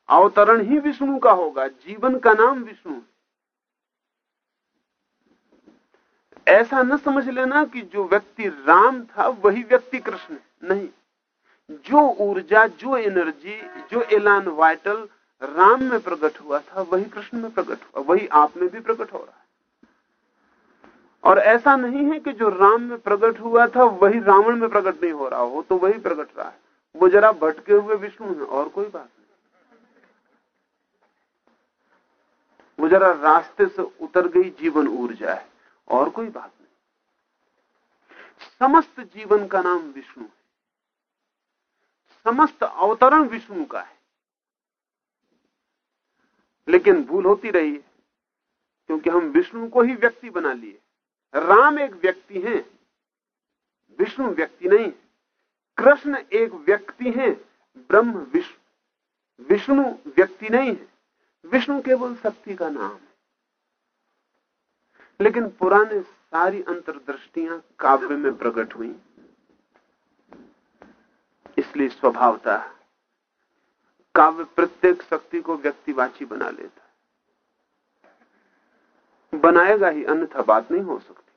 अवतरण ही विष्णु का होगा, जीवन का नाम विष्णु। है ऐसा न समझ लेना कि जो व्यक्ति राम था, वही व्यक्ति कृष्ण नहीं। जो ऊर्जा, जो एनर्जी, जो एलान वाइटल राम में प्रकट हुआ था, वही कृष्ण में प्रकट हुआ, वही आप में भी प्रकट हो रहा है। और ऐसा नहीं है कि जो राम में प्रकट हुआ था, वही रावण में प्रकट नहीं हो रहा हो तो वही प्रकट रहा है। वो जरा भटके हुए विष्णु है, और कोई बात नहीं। वो जरा रास्ते से उतर गई जीवन ऊर्जा है। और कोई बात नहीं। समस्त जीवन का नाम विष्णु है। समस्त अवतरण विष्णु का है। लेकिन भूल होती रही है क्योंकि हम विष्णु को ही व्यक्ति बना लिए। राम एक व्यक्ति है, विष्णु व्यक्ति नहीं। कृष्ण एक व्यक्ति है, ब्रह्म विष्णु। विष्णु व्यक्ति नहीं है। विष्णु केवल शक्ति का नाम। लेकिन पुराने सारी अंतर्दृष्टियाँ काव्य में प्रकट हुई। इसलिए स्वभावता काव्य प्रत्येक शक्ति को व्यक्तिवाची बना लेता बनाएगा ही, अन्यथा बात नहीं हो सकती।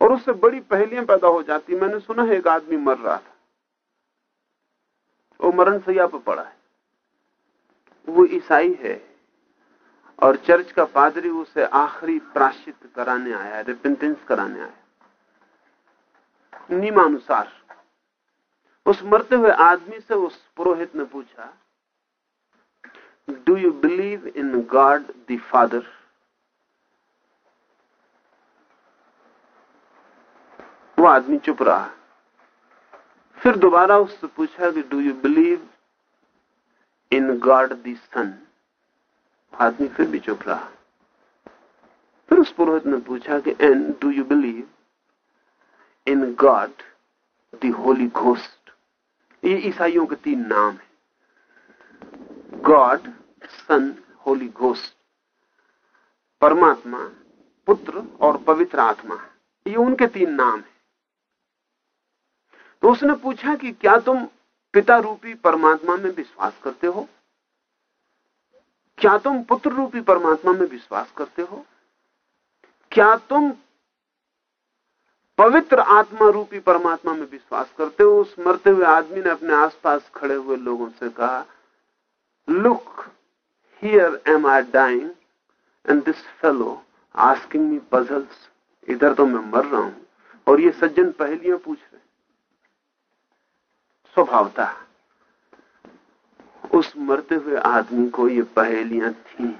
और उससे बड़ी पहलियाँ पैदा हो जाती। मैंने सुना है, एक आदमी मर रहा था। वो मरण सैया पर पड़ा है। वो ईसाई है। और चर्च का पादरी उसे आखिरी प्राश्चित कराने आया रिपेंटेंस कराने आया नियमानुसार। उस मरते हुए आदमी से उस पुरोहित ने पूछा do you believe in God the father वो आदमी चुप रहा। फिर दोबारा उससे पूछा कि do you believe in God the son आदमी फिर भी चुप रहा। फिर उस पुरोहित ने पूछा कि and do you believe in God the holy ghost ये ईसाइयों के तीन नाम है। गॉड सन होली घोस्ट परमात्मा, पुत्र और पवित्र आत्मा। ये उनके तीन नाम है। तो उसने पूछा कि, क्या तुम पिता रूपी परमात्मा में विश्वास करते हो? क्या तुम पुत्र रूपी परमात्मा में विश्वास करते हो? क्या तुम पवित्र आत्मा रूपी परमात्मा में विश्वास करते हो? उस मरते हुए आदमी ने अपने आसपास खड़े हुए लोगों से कहा look here am I dying and this fellow asking me puzzles इधर तो मैं मर रहा हूँ, और ये सज्जन पहलियाँ पूछ रहे स्वभावता उस मरते हुए आदमी को ये पहेलियाँ थी।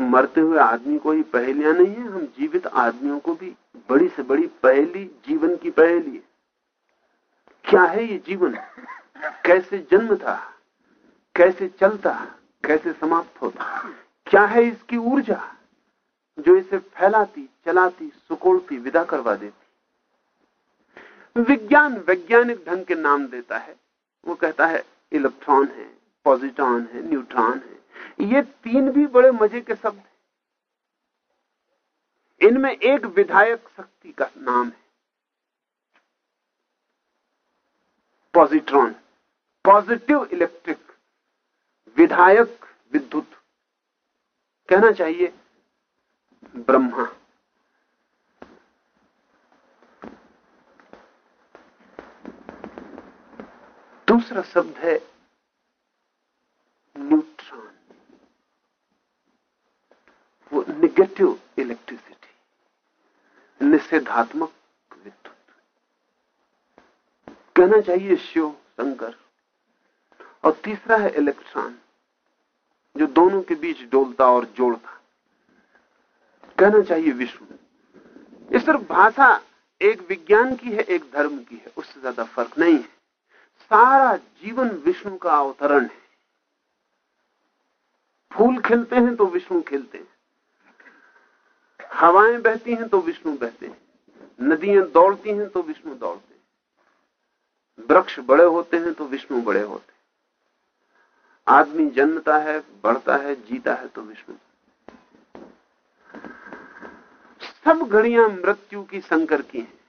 मरते हुए आदमी को ही पहेलियाँ नहीं है, हम जीवित आदमियों को भी बड़ी से बड़ी पहेली, जीवन की पहेली क्या है ये जीवन? कैसे जन्म था? कैसे चलता? कैसे समाप्त होता? क्या है इसकी ऊर्जा जो इसे फैलाती, चलाती, सुकोड़ती, विदा करवा देती? विज्ञान वैज्ञानिक ढंग के नाम देता है। वो कहता है इलेक्ट्रॉन है पॉजिट्रॉन है, न्यूट्रॉन है, ये तीन भी बड़े मज़े के शब्द हैं। इनमें एक विधायक शक्ति का नाम है। पॉजिट्रॉन, पॉजिटिव इलेक्ट्रिक विधायक विद्युत। कहना चाहिए ब्रह्मा। दूसरा शब्द है न्यूट्रॉन वो निगेटिव इलेक्ट्रिसिटी निषेधात्मक विद्युत। कहना चाहिए शिव, शंकर। और तीसरा है इलेक्ट्रॉन जो दोनों के बीच डोलता और जोड़ता। कहना चाहिए विष्णु। ये सिर्फ़ भाषा एक विज्ञान की है, एक धर्म की है, उससे ज़्यादा फ़र्क नहीं है। सारा जीवन विष्णु का अवतरण है। फूल खिलते हैं तो विष्णु खिलते हैं। हवाएँ बहती हैं तो विष्णु बहते हैं। नदियाँ दौड़ती हैं तो विष्णु दौड़ते हैं। वृक्ष बड़े होते हैं तो विष्णु बड़े होते हैं। आदमी जन्मता है, बढ़ता है, जीता है तो विष्णु। सब घड़ियाँ मृत्यु की संकर की हैं।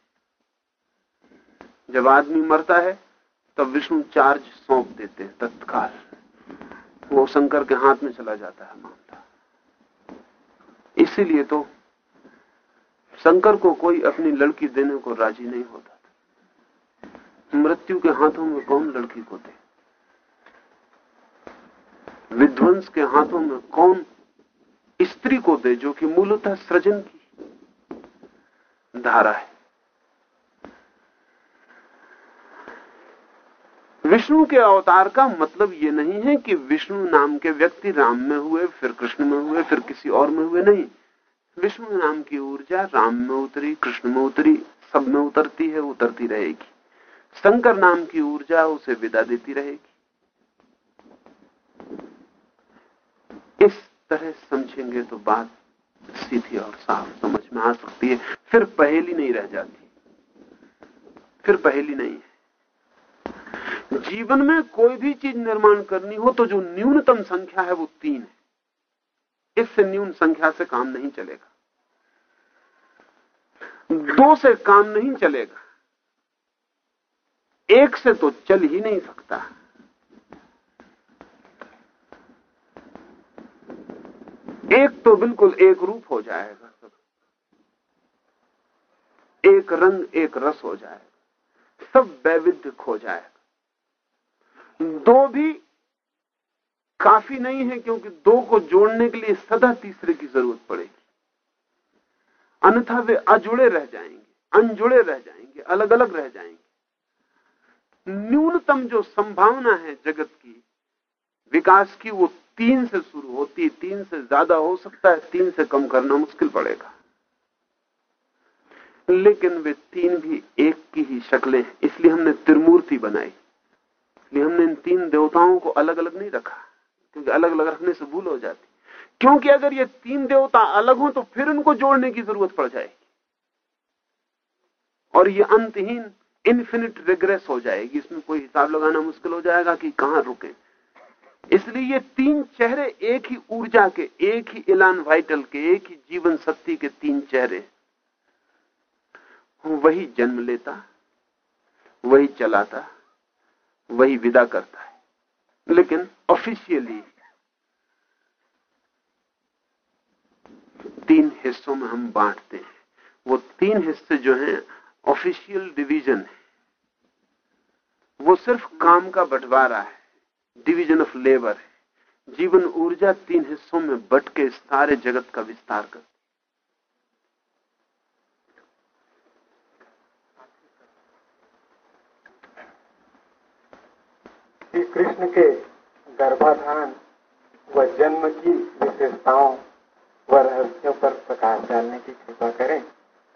जब आदमी मरता है तब विष्णु चार्ज सौंप देते हैं, तत्काल। वो शंकर के हाथ में चला जाता है मामला। इसीलिए तो शंकर को कोई अपनी लड़की देने को राज़ी नहीं होता मृत्यु के हाथों में कौन लड़की को दे? विध्वंस के हाथों में कौन स्त्री को दे जो कि मूलतः सृजन की धारा है? विष्णु के अवतार का मतलब ये नहीं है कि विष्णु नाम के व्यक्ति राम में हुए, फिर कृष्ण में हुए, फिर किसी और में हुए, नहीं। विष्णु नाम की ऊर्जा राम में उतरी, कृष्ण में उतरी, सब में उतरती है, उतरती रहेगी। शंकर नाम की ऊर्जा उसे विदा देती रहेगी। इस तरह समझेंगे तो बात सीधी और साफ़ समझ में आ सकती है। फिर पहेली नहीं रह जाती। फिर पहेली नहीं है। जीवन में कोई भी चीज़ निर्माण करनी हो तो जो न्यूनतम संख्या है वो तीन है। इससे न्यून संख्या से काम नहीं चलेगा। दो से काम नहीं चलेगा। एक से तो चल ही नहीं सकता। एक तो बिल्कुल एक रूप हो जाएगा सब। एक रंग, एक रस हो जाएगा। सब वैविध्य खो जाएगा। दो भी काफ़ी नहीं है क्योंकि दो को जोड़ने के लिए सदा तीसरे की ज़रूरत पड़ेगी। अन्यथा वे अजुड़े रह जाएँगे, अनजुड़े रह जाएँगे अलग अलग रह जाएँगे। न्यूनतम जो संभावना है जगत की, विकास की, वो तीन से शुरू होती है, तीन से ज़्यादा हो सकता है, तीन से कम करना मुश्किल पड़ेगा। लेकिन वे तीन भी एक की ही शक्लें हैं, इसलिए हमने त्रिमूर्ति बनाई। इसलिए हमने इन तीन देवताओं को अलग अलग नहीं रखा, क्योंकि अलग अलग रखने से भूल हो जाती। क्योंकि अगर ये तीन देवता अलग हो तो फिर उनको जोड़ने की ज़रूरत पड़ जाएगी। और ये अंतहीन इन्फिनिट रिग्रेस हो जाएगी। इसमें कोई हिसाब लगाना मुश्किल हो जाएगा कि कहाँ रुके। इसलिए ये तीन चेहरे एक ही ऊर्जा के, एक ही इलान वाइटल के, एक ही जीवन शक्ति के तीन चेहरे वही जन्म लेता, वही चलाता वही विदा करता है। लेकिन ऑफिशियली तीन हिस्सों में हम बांटते हैं। वो तीन हिस्से जो हैं ऑफिशियल डिवीज़न है। वो सिर्फ़ काम का बंटवारा है डिवीज़न ऑफ़ लेबर है। जीवन ऊर्जा तीन हिस्सों में बट के सारे जगत का विस्तार कर कृष्ण के गर्भाधान व जन्म की विशेषताओं व रहस्यों पर प्रकाश डालने की कृपा करें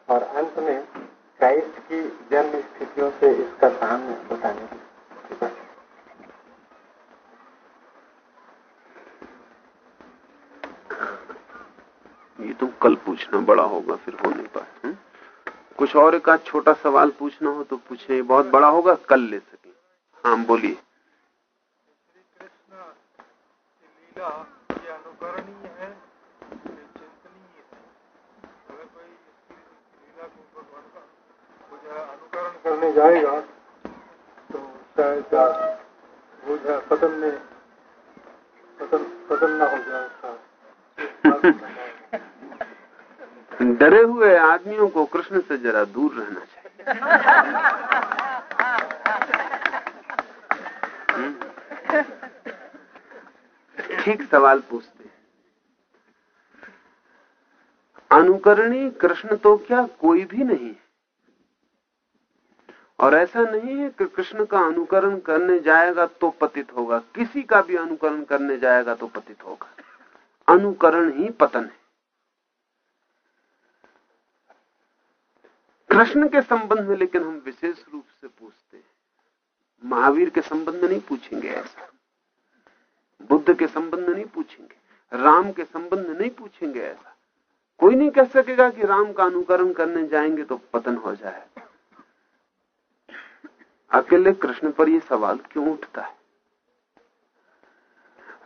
और अंत में क्राइस्ट की जन्म स्थितियों से इसका सामने बताने की कृपा ये तो कल पूछना बड़ा होगा, फिर हो नहीं पाए? कुछ और एक छोटा सवाल पूछना हो तो पूछे बहुत बड़ा होगा, कल ले सके। हाँ बोलिए श्री कृष्ण की लीला ये अनुकरणीय है ये चिंतनीय है अगर कोई इसकी लीला को भगवान का वो जो है अनुकरण करने जाएगा तो शायद वो जो है पतन में पतन पतन ना हो जाए उसका डरे हुए आदमियों को कृष्ण से जरा दूर रहना चाहिए। हम्म? ठीक सवाल पूछते हैं। अनुकरणी कृष्ण तो क्या कोई भी नहीं है। और ऐसा नहीं है कि कृष्ण का अनुकरण करने जाएगा तो पतित होगा। किसी का भी अनुकरण करने जाएगा तो पतित होगा। अनुकरण ही पतन है। कृष्ण के संबंध में, लेकिन हम विशेष रूप से पूछते हैं। महावीर के संबंध में नहीं पूछेंगे ऐसा। बुद्ध के संबंध में नहीं पूछेंगे। राम के संबंध में नहीं पूछेंगे ऐसा। कोई नहीं कह सकेगा कि राम का अनुकरण करने जाएँगे तो पतन हो जाए। अकेले कृष्ण पर यह सवाल क्यों उठता है?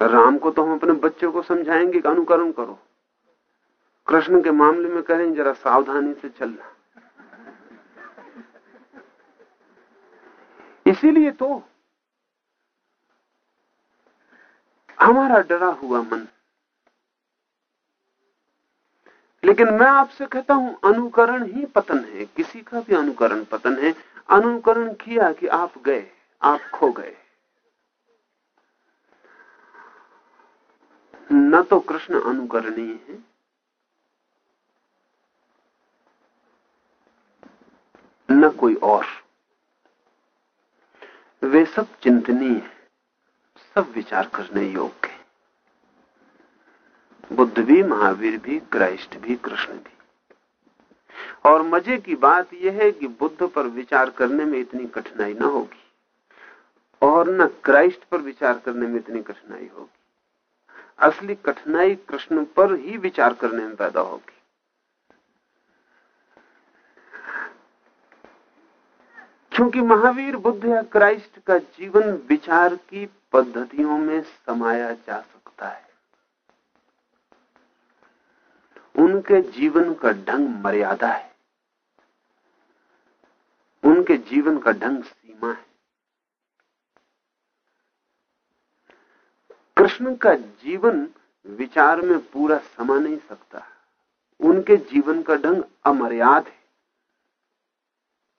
राम को तो हम अपने बच्चों को समझाएँगे कि अनुकरण करो। कृष्ण के मामले में करें जरा सावधानी से चलना। इसीलिए तो हमारा डरा हुआ मन। लेकिन मैं आपसे कहता हूँ, अनुकरण ही पतन है। किसी का भी अनुकरण पतन है। अनुकरण किया कि आप गए, आप खो गए। न तो कृष्ण अनुकरणीय है। न कोई और। वे सब चिंतनीय सब विचार करने योग्य बुद्ध भी, महावीर भी, क्राइस्ट भी, कृष्ण भी। और मज़े की बात यह है कि बुद्ध पर विचार करने में इतनी कठिनाई ना होगी, और न क्राइस्ट पर विचार करने में इतनी कठिनाई होगी। असली कठिनाई कृष्ण पर ही विचार करने में पैदा होगी। क्योंकि महावीर बुद्ध या क्राइस्ट का जीवन विचार की पद्धतियों में समाया जा सकता है। उनके जीवन का ढंग मर्यादा है। उनके जीवन का ढंग सीमा है। कृष्ण का जीवन विचार में पूरा समा नहीं सकता। उनके जीवन का ढंग अमर्याद है,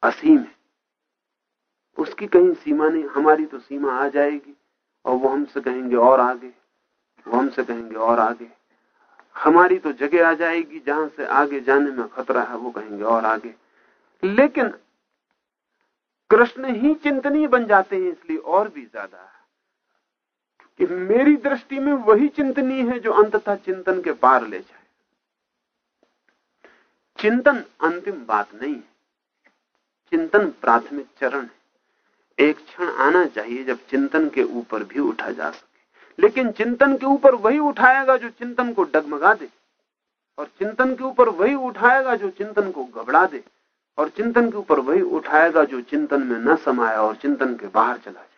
असीम है। उसकी कहीं सीमा नहीं, हमारी तो सीमा आ जाएगी। और वो हमसे कहेंगे और आगे, वो हमसे कहेंगे और आगे। हमारी तो जगह आ जाएगी, जहाँ से आगे जाने में खतरा है, वो कहेंगे और आगे। लेकिन कृष्ण ही चिंतनीय बन जाते हैं, इसलिए और भी ज़्यादा कि मेरी दृष्टि में वही चिंतनीय है जो अंततः चिंतन के पार ले जाए। चिंतन अंतिम बात नहीं है। चिंतन प्राथमिक चरण है। एक क्षण आना चाहिए जब चिंतन के ऊपर भी उठा जा सके। लेकिन चिंतन के ऊपर वही उठाएगा जो चिंतन को डगमगा दे। और चिंतन के ऊपर वही उठाएगा जो चिंतन को घबरा दे। और चिंतन के ऊपर वही उठाएगा जो चिंतन में न समाया और चिंतन के बाहर चला जाए।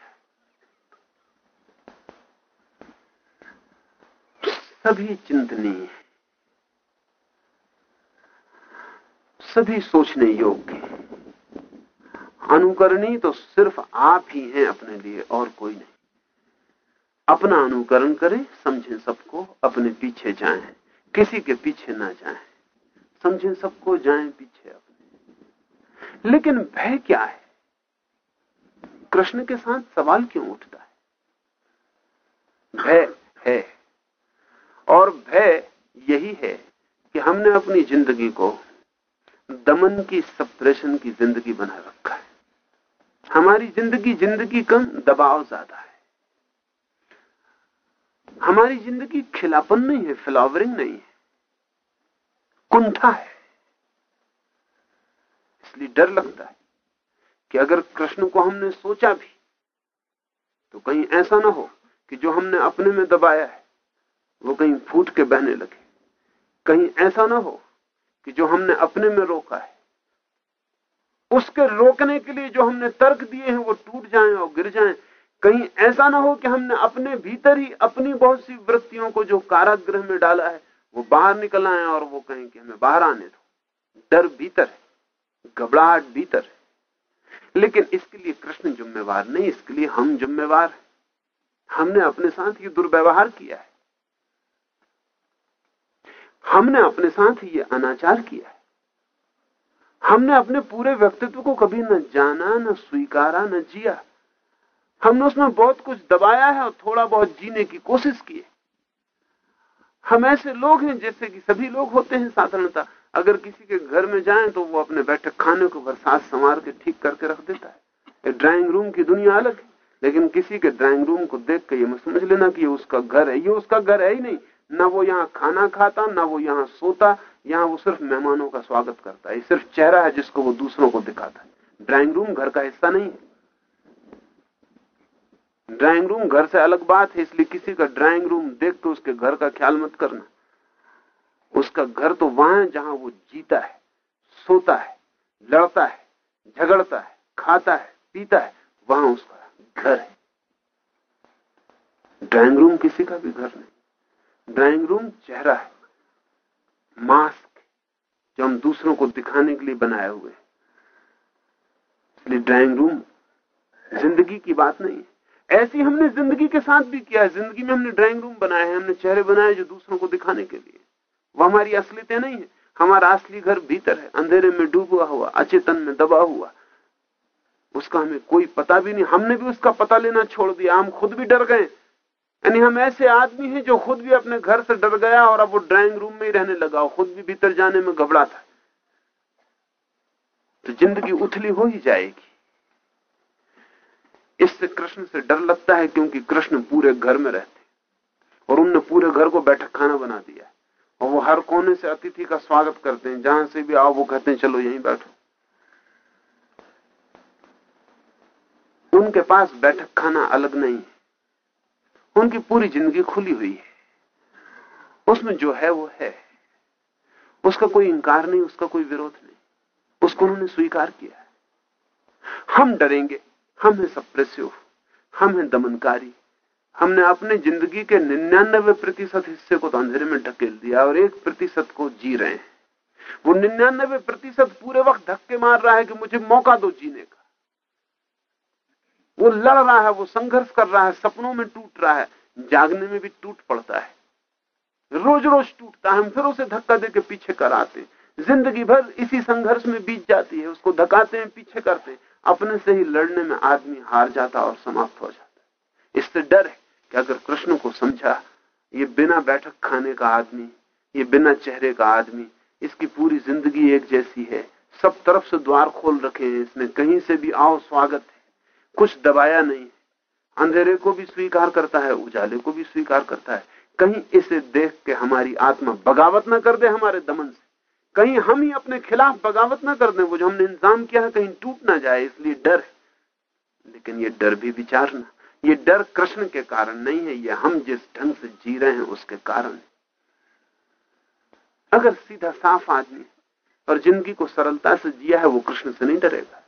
सभी चिंतनीय है। सभी सोचने योग्य है। अनुकरणी तो सिर्फ़ आप ही हैं अपने लिए और कोई नहीं। अपना अनुकरण करें, समझें सबको, अपने पीछे जाएँ। किसी के पीछे ना जाएँ। समझें सबको, जाएँ पीछे अपने। लेकिन भय क्या है? कृष्ण के साथ सवाल क्यों उठता है? भय है। और भय यही है कि हमने अपनी ज़िंदगी को दमन की, सप्रेशन की ज़िंदगी बना रखा है। हमारी ज़िंदगी ज़िंदगी कम दबाव ज़्यादा है। हमारी ज़िंदगी खिलापन नहीं है, फ्लावरिंग नहीं है, कुंठा है। इसलिए डर लगता है कि अगर कृष्ण को हमने सोचा भी तो कहीं ऐसा ना हो कि जो हमने अपने में दबाया है, वो कहीं फूट के बहने लगे। कहीं ऐसा ना हो कि जो हमने अपने में रोका है उसके रोकने के लिए जो हमने तर्क दिए हैं, वो टूट जाएँ और गिर जाएँ। कहीं ऐसा ना हो कि हमने अपने भीतर ही अपनी बहुत सी वृत्तियों को जो कारागृह में डाला है, वो बाहर निकल आए और वो कहें कि हमें बाहर आने दो। डर भीतर है, घबराहट भीतर है। लेकिन इसके लिए कृष्ण जिम्मेवार नहीं, इसके लिए हम जिम्मेवार हमने अपने साथ ये दुर्व्यवहार किया है। हमने अपने साथ ये अनाचार किया है। हमने अपने पूरे व्यक्तित्व को कभी न जाना, न स्वीकारा, न जिया। हमने उसमें बहुत कुछ दबाया है और थोड़ा बहुत जीने की कोशिश की है। हम ऐसे लोग हैं जैसे कि सभी लोग होते हैं साधारणता। अगर किसी के घर में जाएँ तो वो अपने बैठक खाने को बरसात संवार के ठीक करके रख देता है। ड्राइंग रूम की दुनिया अलग है, लेकिन किसी के ड्राइंग रूम को देख के ये समझ लेना कि ये उसका घर है। ये उसका घर है ही नहीं। ना वो यहाँ खाना खाता, ना वो यहाँ सोता, यहाँ वो सिर्फ़ मेहमानों का स्वागत करता है। सिर्फ़ चेहरा है जिसको वो दूसरों को दिखाता है। ड्राइंग रूम घर का हिस्सा नहीं। है ड्राइंग रूम घर से अलग बात है, इसलिए किसी का ड्राइंग रूम देख के उसके घर का ख्याल मत करना। उसका घर तो वहाँ है जहाँ वो जीता है, सोता है, लड़ता है, झगड़ता है, खाता है, पीता है, वहाँ उसका घर है। ड्राइंग रूम किसी का भी घर नहीं। ड्राइंग रूम चेहरा है। मास्क जो हम दूसरों को दिखाने के लिए बनाए हुए इसलिए ड्राइंग रूम ज़िंदगी की बात नहीं है। ऐसी हमने ज़िंदगी के साथ भी किया है। ज़िंदगी में हमने ड्राइंग रूम बनाए हैं, हमने चेहरे बनाए जो दूसरों को दिखाने के लिए। वो हमारी असलियतें नहीं है। हमारा असली घर भीतर है। अंधेरे में डूबा हुआ, अचेतन में दबा हुआ। उसका हमें कोई पता भी नहीं। हमने भी उसका पता लेना छोड़ दिया। हम खुद भी डर गए। यानी हम ऐसे आदमी हैं जो खुद भी अपने घर से डर गया और अब वो ड्राइंग रूम में ही रहने लगा खुद भी भीतर जाने में घबरा था। तो ज़िंदगी उथली हो ही जाएगी। इससे कृष्ण से डर लगता है क्योंकि कृष्ण पूरे घर में रहते और उनने पूरे घर को बैठक खाना बना दिया और वो हर कोने से अतिथि का स्वागत करते हैं। जहाँ से भी आओ, वो कहते हैं, चलो यहीं बैठो। उनके पास बैठक खाना अलग नहीं है। उनकी पूरी ज़िंदगी खुली हुई है। उसमें जो है, वो है। उसका कोई इंकार नहीं, उसका कोई विरोध नहीं। उसको उन्होंने स्वीकार किया हम डरेंगे, हम हैं सप्रेसिव, हम हैं दमनकारी। हमने अपने ज़िंदगी के निन्यानबे प्रतिशत हिस्से को तो अंधेरे में ढकेल दिया और एक प्रतिशत को जी रहे हैं। वो निन्यानबे प्रतिशत पूरे वक्त धक्के मार रहा है कि मुझे मौका दो जीने का। वो लड़ रहा है, वो संघर्ष कर रहा है, सपनों में टूट रहा है, जागने में भी टूट पड़ता है। रोज रोज टूटता है, हम फिर उसे धक्का देके पीछे कराते ज़िंदगी भर इसी संघर्ष में बीत जाती है, उसको धकाते हैं, पीछे करते अपने से ही लड़ने में आदमी हार जाता और समाप्त हो जाता है। इससे डर है कि अगर कृष्ण को समझा, ये बिना बैठक खाने का आदमी, ये बिना चेहरे का आदमी, इसकी पूरी ज़िंदगी एक जैसी है। सब तरफ़ से द्वार खोल रखे हैं इसने कहीं से भी आओ, स्वागत है। कुछ दबाया नहीं। अंधेरे को भी स्वीकार करता है, उजाले को भी स्वीकार करता है। कहीं इसे देख के हमारी आत्मा बगावत ना कर दे हमारे दमन से। कहीं हम ही अपने खिलाफ बगावत ना कर दे, वो जो हमने इंतज़ाम किया है, कहीं टूट ना जाए, इसलिए डर है। लेकिन ये डर भी विचारना ये डर कृष्ण के कारण नहीं है, ये हम जिस ढंग से जी रहे हैं, उसके कारण है। अगर सीधा साफ़ आदमी और ज़िंदगी को सरलता से जिया है, वो कृष्ण से नहीं डरेगा।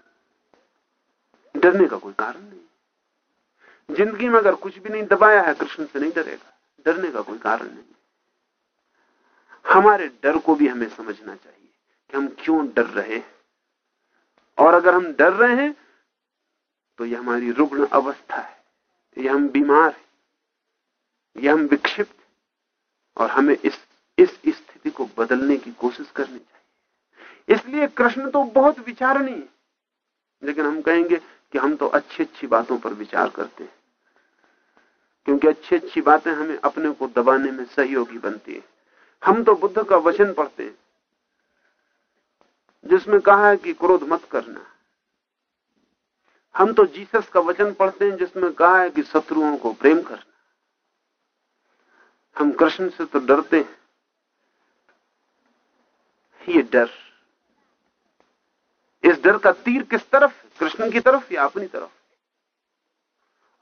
डरने का कोई कारण नहीं। ज़िंदगी में अगर कुछ भी नहीं, दबाया है, कृष्ण से नहीं डरेगा। डरने का कोई कारण नहीं। हमारे डर को भी हमें समझना चाहिए कि हम क्यों डर रहे और अगर हम डर रहे हैं तो यह हमारी रुग्ण अवस्था है। यह हम बीमार है। यह हम विक्षिप्त और हमें इस इस स्थिति को बदलने की कोशिश करनी चाहिए। इसलिए कृष्ण तो बहुत विचारणीय है। लेकिन हम कहेंगे कि हम तो अच्छी अच्छी बातों पर विचार करते हैं। क्योंकि अच्छी अच्छी बातें हमें अपने को दबाने में सहयोगी बनती है। हम तो बुद्ध का वचन पढ़ते हैं, जिसमें कहा है कि क्रोध मत करना। हम तो जीसस का वचन पढ़ते हैं, जिसमें कहा है कि शत्रुओं को प्रेम करना। हम कृष्ण से तो डरते हैं। ये डर इस डर का तीर किस तरफ़? कृष्ण की तरफ़ या अपनी तरफ़?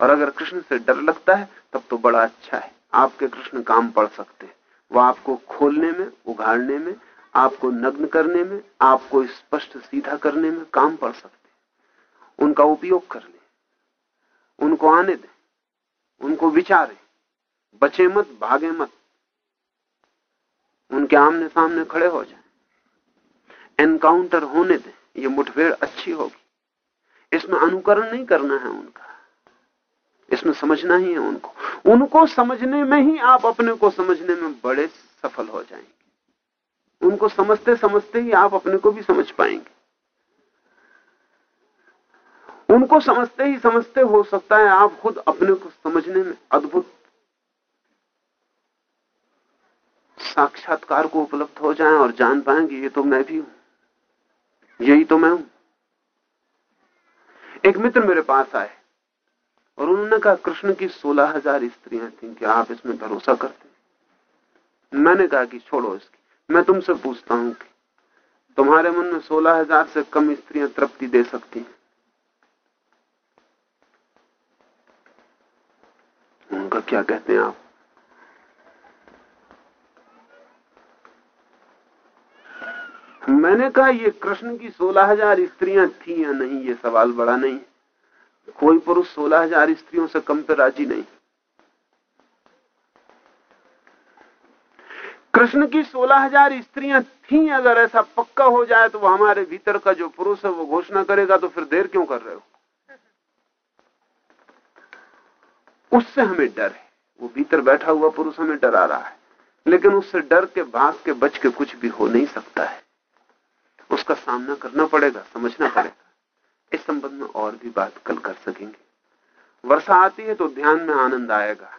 और अगर कृष्ण से डर लगता है, तब तो बड़ा अच्छा है। आपके कृष्ण काम पड़ सकते हैं। वो आपको खोलने में, उघाड़ने में, आपको नग्न करने में, आपको स्पष्ट सीधा करने में काम पड़ सकते हैं। उनका उपयोग कर ले। उनको आने दें। उनको विचारे। बचे मत, भागे मत। उनके आमने सामने खड़े हो जाए। एनकाउंटर होने दें। ये मुठभेड़ अच्छी होगी। इसमें अनुकरण नहीं करना है उनका। इसमें समझना ही है उनको। उनको समझने में ही आप अपने को समझने में बड़े सफल हो जाएँगे। उनको समझते समझते ही आप अपने को भी समझ पाएँगे। उनको समझते ही समझते हो सकता है आप खुद अपने को समझने में अद्भुत साक्षात्कार को उपलब्ध हो जाएँ और जान पाएँगे ये तो मैं भी हूँ। यही तो मैं हूँ। एक मित्र मेरे पास आए और उन्होंने कहा, कृष्ण की सोलह हज़ार स्त्रियाँ थी, क्या आप इसमें भरोसा करते मैंने कहा कि छोड़ो इसकी। मैं तुमसे पूछता हूँ कि तुम्हारे मन में सोलह हज़ार से कम स्त्रियाँ तृप्ति दे सकती हैं? उनका क्या कहते हैं आप? मैंने कहा, ये कृष्ण की सोलह हज़ार स्त्रियाँ थी या नहीं, ये सवाल बड़ा नहीं कोई पुरुष सोलह हज़ार स्त्रियों से कम पे राज़ी नहीं। कृष्ण की सोलह हज़ार स्त्रियाँ थी, अगर ऐसा पक्का हो जाए तो वो हमारे भीतर का जो पुरुष है वो घोषणा करेगा तो फिर देर क्यों कर रहे हो? उससे हमें डर है। वो भीतर बैठा हुआ पुरुष हमें डरा रहा है, लेकिन उससे डर के भाग के बच के कुछ भी हो नहीं सकता है। उसका सामना करना पड़ेगा, समझना पड़ेगा। इस संबंध में और भी बात कल कर सकेंगे। वर्षा आती है तो ध्यान में आनंद आएगा।